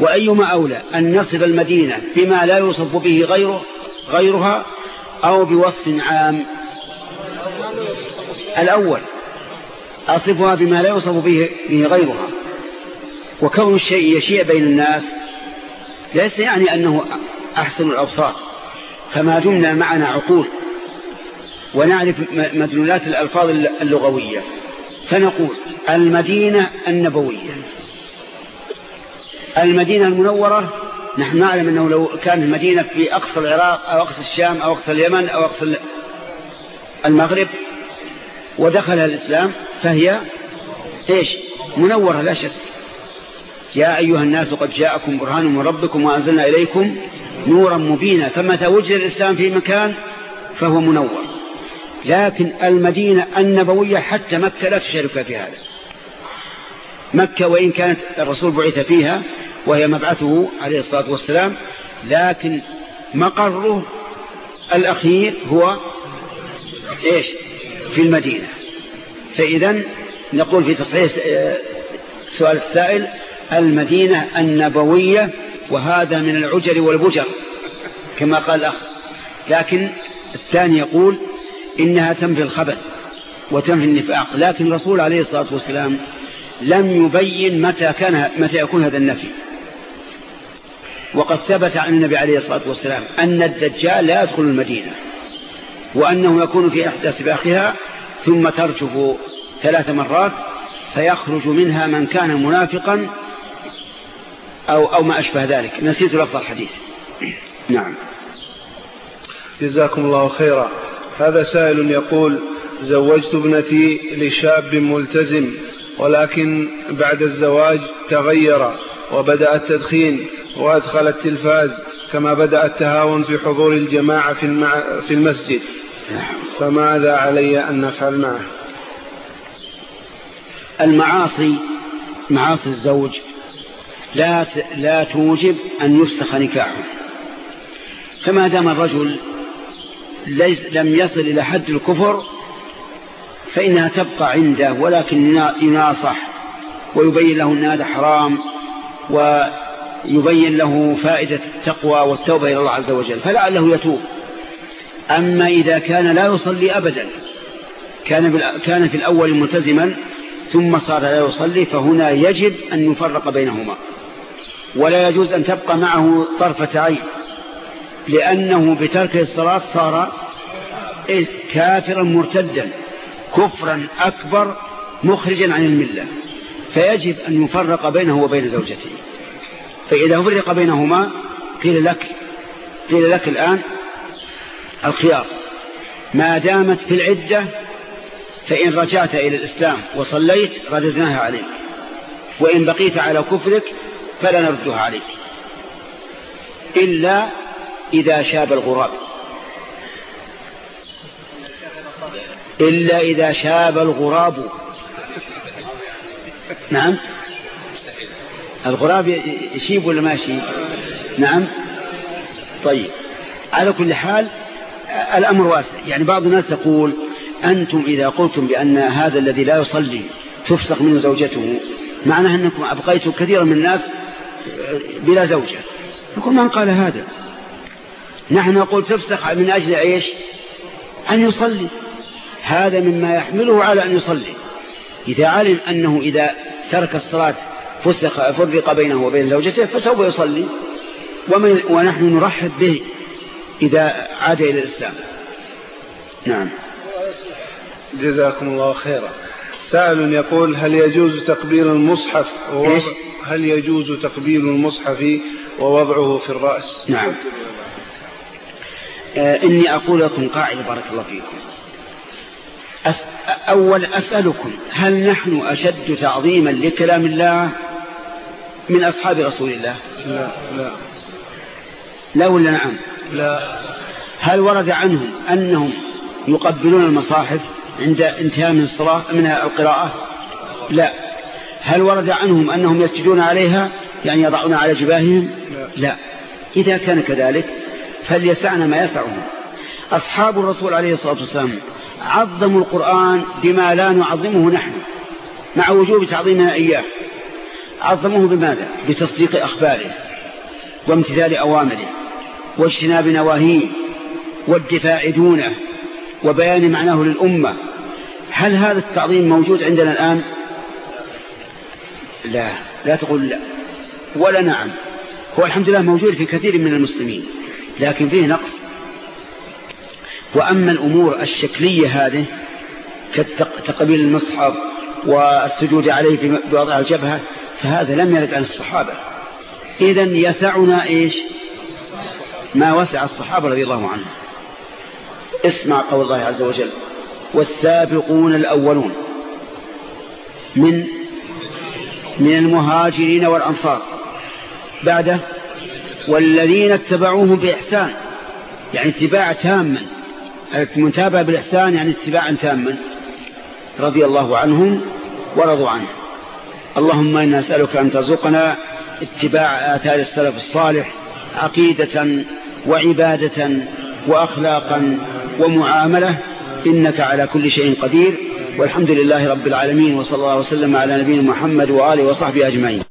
وأيما أولى أن نصف المدينة بما لا يوصف به غيره غيرها أو بوصف عام. الأول أصفها بما لا يوصف به غيرها. وكون الشيء يشيع بين الناس ليس يعني أنه أحسن الأبصار. فما دمنا معنا عقول ونعرف مدلولات الألفاظ اللغوية. فنقول المدينة النبوية. المدينة المنورة نحن نعلم أنه لو كانت المدينة في أقصى العراق أو أقصى الشام أو أقصى اليمن أو أقصى المغرب ودخلها الإسلام فهي إيش؟ منورة لا شك. يا أيها الناس قد جاءكم برهان من ربكم وأنزلنا إليكم نورا مبينا فمتى وجد الإسلام في مكان فهو منور. لكن المدينة النبوية حتى مكة لا تشارك في هذا. مكة وإن كانت الرسول بعث فيها وهي مبعثه عليه الصلاة والسلام لكن مقره الأخير هو إيش؟ في المدينة. فإذا نقول في تصحيح سؤال السائل المدينة النبوية وهذا من العجل والبجر كما قال الأخ. لكن الثاني يقول إنها تنفي الخبث وتنفي النفاق. لكن الرسول عليه الصلاة والسلام لم يبين متى, كان متى يكون هذا النفي. وقد ثبت عن النبي عليه الصلاة والسلام أن الدجال لا يدخل المدينة وأنه يكون في إحدى سباقها ثم ترجف ثلاث مرات فيخرج منها من كان منافقا أو, أو ما أشبه ذلك. نسيت لفظ الحديث. نعم. جزاكم الله خيرا. هذا سائل يقول زوجت ابنتي لشاب ملتزم ولكن بعد الزواج تغير وبدأ التدخين وأدخل التلفاز كما بدأ التهاون في حضور الجماعة في, المع... في المسجد. فماذا علي أن نفعل معه؟ المعاصي معاصي الزوج لا لا توجب أن يفسخ نكاحه. فما دام الرجل لم يصل إلى حد الكفر فإنها تبقى عنده ولكن يناصح ويبين له أن هذا حرام ويبين له فائدة التقوى والتوبة إلى الله عز وجل فلعله يتوب. أما إذا كان لا يصلي أبدا كان كان في الأول ملتزما ثم صار لا يصلي فهنا يجب أن يفرق بينهما. ولا يجوز أن تبقى معه طرفة عين لأنه بترك الصلاة صار كافرا مرتدا كفرا أكبر مخرجا عن الملة. فيجب أن يفرق بينه وبين زوجته. فإذا فرق بينهما قيل لك قيل لك الآن الخيار. ما دامت في العدة فإن رجعت إلى الإسلام وصليت رددناها عليك. وإن بقيت على كفرك فلا نردها عليك. إلا إذا شاب الغراب. إلا إذا شاب الغراب. نعم. الغراب يشيب ولا ما يشيب؟ نعم. طيب. على كل حال الأمر واسع. يعني بعض الناس يقول أنتم إذا قلتم بأن هذا الذي لا يصلي تفسخ منه زوجته معناه أنكم أبقيتم كثيرا من الناس بلا زوجة. يقول من قال هذا؟ نحن نقول تفسخ من أجل إيش؟ أن يصلي. هذا مما يحمله على أن يصلي. إذا علم أنه إذا ترك الصلاة فسخ فرق بينه وبين زوجته فسوف يصلي. ومن ونحن نرحب به إذا عاد إلى الإسلام. نعم. جزاكم الله خيرا. سائل يقول هل يجوز تقبيل المصحف؟ ووضع هل يجوز تقبيل المصحف ووضعه في الرأس؟ نعم. آه إني أقول لكم قاعدة بارك الله فيكم. أس أول أسألكم هل نحن أشد تعظيما لكلام الله من أصحاب رسول الله؟ لا لا. لا ولا نعم؟ لا. هل ورد عنهم أنهم يقبلون المصاحف عند انتهاء من الصلاة من القراءة؟ لا. هل ورد عنهم أنهم يسجدون عليها؟ يعني يضعون على جباههم؟ لا, لا. إذا كان كذلك فليسعنا ما يسعهم. أصحاب الرسول عليه الصلاة والسلام عظموا القرآن بما لا نعظمه نحن مع وجوب تعظيمنا إياه. عظموه بماذا؟ بتصديق أخباره وامتثال أوامره واجتناب نواهيه والدفاع دونه وبيان معناه للأمة. هل هذا التعظيم موجود عندنا الآن؟ لا. لا تقول لا. ولا نعم. هو الحمد لله موجود في كثير من المسلمين لكن فيه نقص. وأما الأمور الشكلية هذه كتقبيل المصحف والسجود عليه بوضع الجبهة فهذا لم يرد عن الصحابة. إذا يسعنا إيش؟ ما وسع الصحابة رضي الله عنهم. اسمع قول الله عز وجل والسابقون الأولون من من المهاجرين والأنصار. بعده والذين اتبعوهم بإحسان يعني اتباع تاما المتابعة بالإحسان يعني اتباعا تاما رضي الله عنهم ورضوا عنه. اللهم إنا نسألك أن ترزقنا اتباع آثار السلف الصالح عقيدة وعبادة وأخلاقا ومعاملة إنك على كل شيء قدير. والحمد لله رب العالمين وصلى الله وسلم على نبينا محمد وآله وصحبه أجمعين.